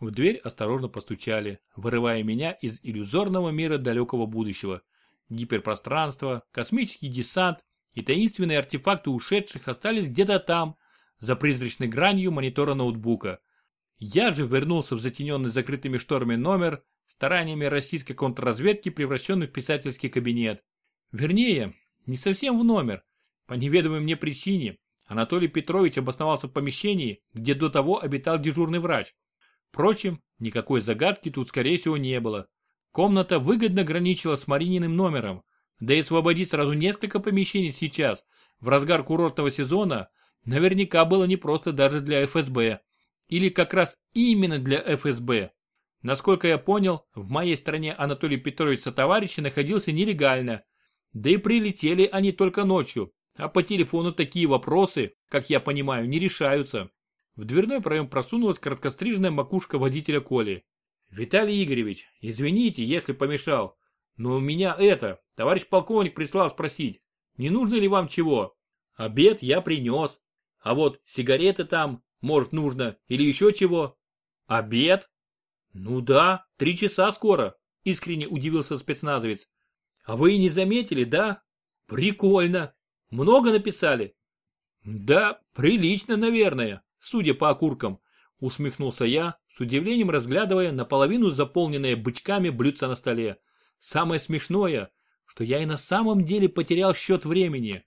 В дверь осторожно постучали, вырывая меня из иллюзорного мира далекого будущего. Гиперпространство, космический десант и таинственные артефакты ушедших остались где-то там, за призрачной гранью монитора ноутбука. Я же вернулся в затененный закрытыми шторами номер, стараниями российской контрразведки, превращенный в писательский кабинет. Вернее, не совсем в номер. По неведомой мне причине Анатолий Петрович обосновался в помещении, где до того обитал дежурный врач. Впрочем, никакой загадки тут скорее всего не было. Комната выгодно граничила с Марининым номером, да и освободить сразу несколько помещений сейчас, в разгар курортного сезона, наверняка было непросто даже для ФСБ. Или как раз именно для ФСБ. Насколько я понял, в моей стране Анатолий Петрович со товарищи находился нелегально. Да и прилетели они только ночью, а по телефону такие вопросы, как я понимаю, не решаются. В дверной проем просунулась короткострижная макушка водителя Коли. «Виталий Игоревич, извините, если помешал, но у меня это, товарищ полковник прислал спросить, не нужно ли вам чего? Обед я принес. А вот сигареты там, может, нужно, или еще чего? Обед? Ну да, три часа скоро, искренне удивился спецназовец. А вы и не заметили, да? Прикольно. Много написали? Да, прилично, наверное судя по окуркам, усмехнулся я, с удивлением разглядывая наполовину заполненные бычками блюдца на столе. Самое смешное, что я и на самом деле потерял счет времени.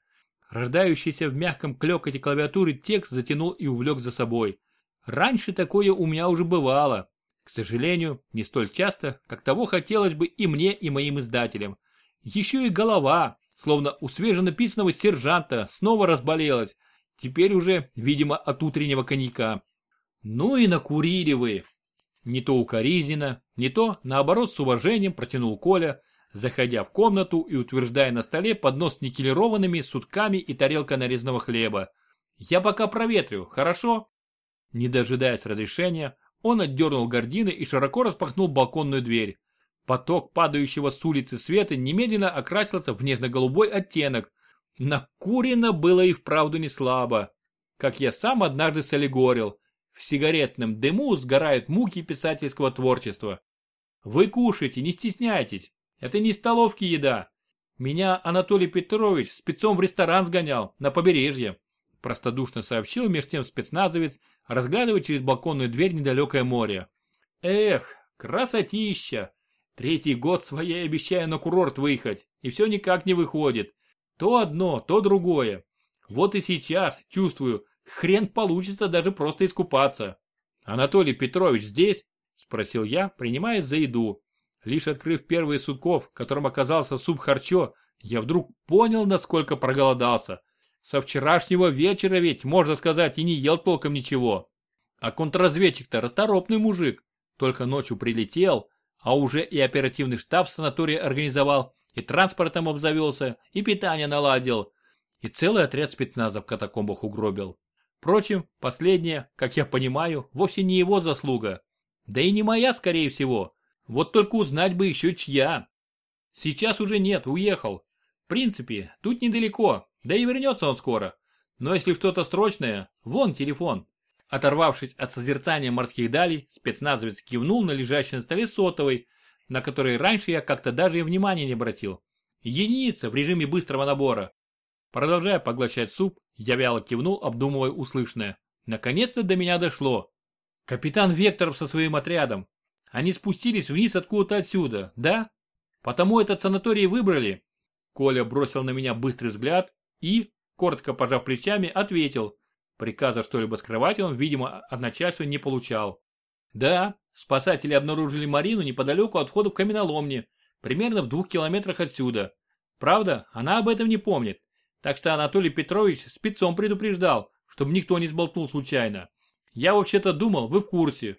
Рождающийся в мягком клёкоте клавиатуры текст затянул и увлек за собой. Раньше такое у меня уже бывало. К сожалению, не столь часто, как того хотелось бы и мне, и моим издателям. Еще и голова, словно у свеженаписанного сержанта, снова разболелась, Теперь уже, видимо, от утреннего коньяка. Ну и накурили вы. Не то укоризненно, не то, наоборот, с уважением протянул Коля, заходя в комнату и утверждая на столе поднос с никелированными сутками и тарелка нарезанного хлеба. «Я пока проветрю, хорошо?» Не дожидаясь разрешения, он отдернул гардины и широко распахнул балконную дверь. Поток падающего с улицы света немедленно окрасился в нежно-голубой оттенок, Накурено было и вправду не слабо. Как я сам однажды солигорил, в сигаретном дыму сгорают муки писательского творчества. Вы кушайте, не стесняйтесь. Это не столовки еда. Меня Анатолий Петрович спецом в ресторан сгонял, на побережье. Простодушно сообщил меж тем спецназовец, разглядывая через балконную дверь недалекое море. Эх, красотища! Третий год своей обещаю на курорт выехать, и все никак не выходит. То одно, то другое. Вот и сейчас, чувствую, хрен получится даже просто искупаться. Анатолий Петрович здесь? Спросил я, принимаясь за еду. Лишь открыв первый сутков, которым оказался суп харчо, я вдруг понял, насколько проголодался. Со вчерашнего вечера ведь, можно сказать, и не ел толком ничего. А контрразведчик-то расторопный мужик. Только ночью прилетел, а уже и оперативный штаб в санатории организовал, и транспортом обзавелся, и питание наладил, и целый отряд спецназа в катакомбах угробил. Впрочем, последнее, как я понимаю, вовсе не его заслуга. Да и не моя, скорее всего. Вот только узнать бы еще чья. Сейчас уже нет, уехал. В принципе, тут недалеко, да и вернется он скоро. Но если что-то срочное, вон телефон. Оторвавшись от созерцания морских далей, спецназовец кивнул на лежащий на столе сотовый, на который раньше я как-то даже и внимания не обратил. Единица в режиме быстрого набора. Продолжая поглощать суп, я вяло кивнул, обдумывая услышанное. Наконец-то до меня дошло. Капитан Векторов со своим отрядом. Они спустились вниз откуда-то отсюда, да? Потому этот санаторий выбрали. Коля бросил на меня быстрый взгляд и, коротко пожав плечами, ответил. Приказа что-либо скрывать он, видимо, от начальства не получал. Да, спасатели обнаружили Марину неподалеку от входа в каменоломни, примерно в двух километрах отсюда. Правда, она об этом не помнит. Так что Анатолий Петрович спецом предупреждал, чтобы никто не сболтнул случайно. Я вообще-то думал, вы в курсе.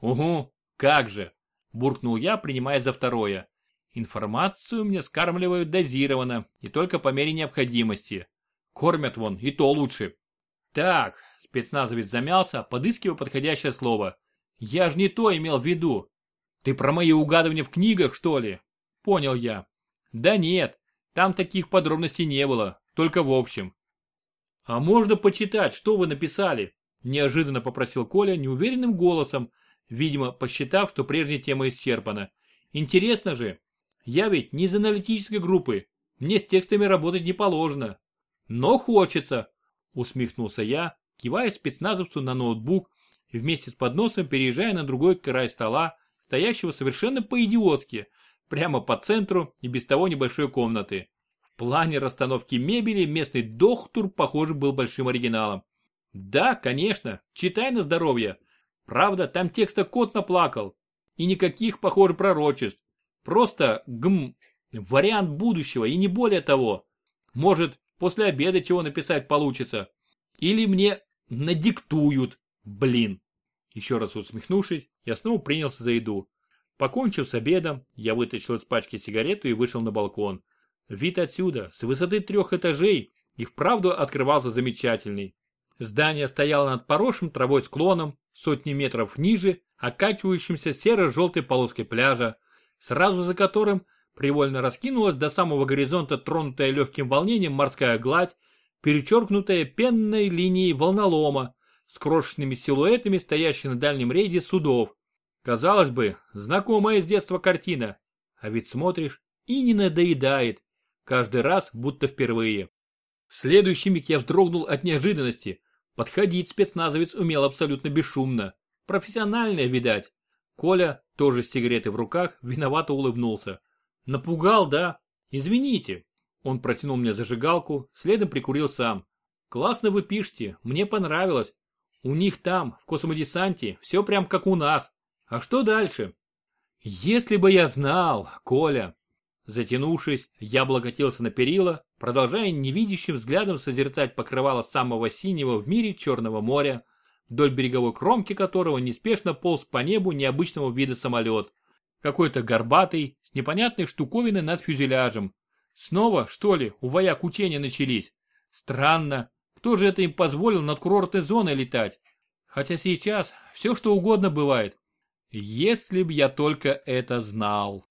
Угу, как же, буркнул я, принимая за второе. Информацию мне скармливают дозированно и только по мере необходимости. Кормят вон, и то лучше. Так, спецназовец замялся, подыскивая подходящее слово. Я ж не то имел в виду. Ты про мои угадывания в книгах, что ли? Понял я. Да нет, там таких подробностей не было, только в общем. А можно почитать, что вы написали? Неожиданно попросил Коля неуверенным голосом, видимо, посчитав, что прежняя тема исчерпана. Интересно же, я ведь не из аналитической группы, мне с текстами работать не положено. Но хочется, усмехнулся я, кивая спецназовцу на ноутбук вместе с подносом переезжая на другой край стола, стоящего совершенно по-идиотски, прямо по центру и без того небольшой комнаты. В плане расстановки мебели местный доктор, похоже, был большим оригиналом. Да, конечно, читай на здоровье. Правда, там текста кот наплакал. И никаких, похоже, пророчеств. Просто, гм, вариант будущего и не более того. Может, после обеда чего написать получится. Или мне надиктуют, блин. Еще раз усмехнувшись, я снова принялся за еду. Покончив с обедом, я вытащил из пачки сигарету и вышел на балкон. Вид отсюда, с высоты трех этажей, и вправду открывался замечательный. Здание стояло над поросшим травой склоном, сотни метров ниже, окачивающимся серо-желтой полоской пляжа, сразу за которым привольно раскинулась до самого горизонта тронутая легким волнением морская гладь, перечеркнутая пенной линией волнолома, с крошечными силуэтами стоящих на дальнем рейде судов. Казалось бы, знакомая с детства картина, а ведь смотришь и не надоедает, каждый раз будто впервые. В следующий миг я вздрогнул от неожиданности. Подходить спецназовец умел абсолютно бесшумно. Профессиональное, видать. Коля, тоже с сигаретой в руках, виновато улыбнулся. Напугал, да? Извините. Он протянул мне зажигалку, следом прикурил сам. Классно вы пишете, мне понравилось. У них там, в космодесанте, все прям как у нас. А что дальше? Если бы я знал, Коля. Затянувшись, я облокотился на перила, продолжая невидящим взглядом созерцать покрывало самого синего в мире Черного моря, вдоль береговой кромки которого неспешно полз по небу необычного вида самолет. Какой-то горбатый, с непонятной штуковиной над фюзеляжем. Снова, что ли, у вояк учения начались? Странно, кто же это им позволил над курортной зоной летать? Хотя сейчас все что угодно бывает. Если б я только это знал.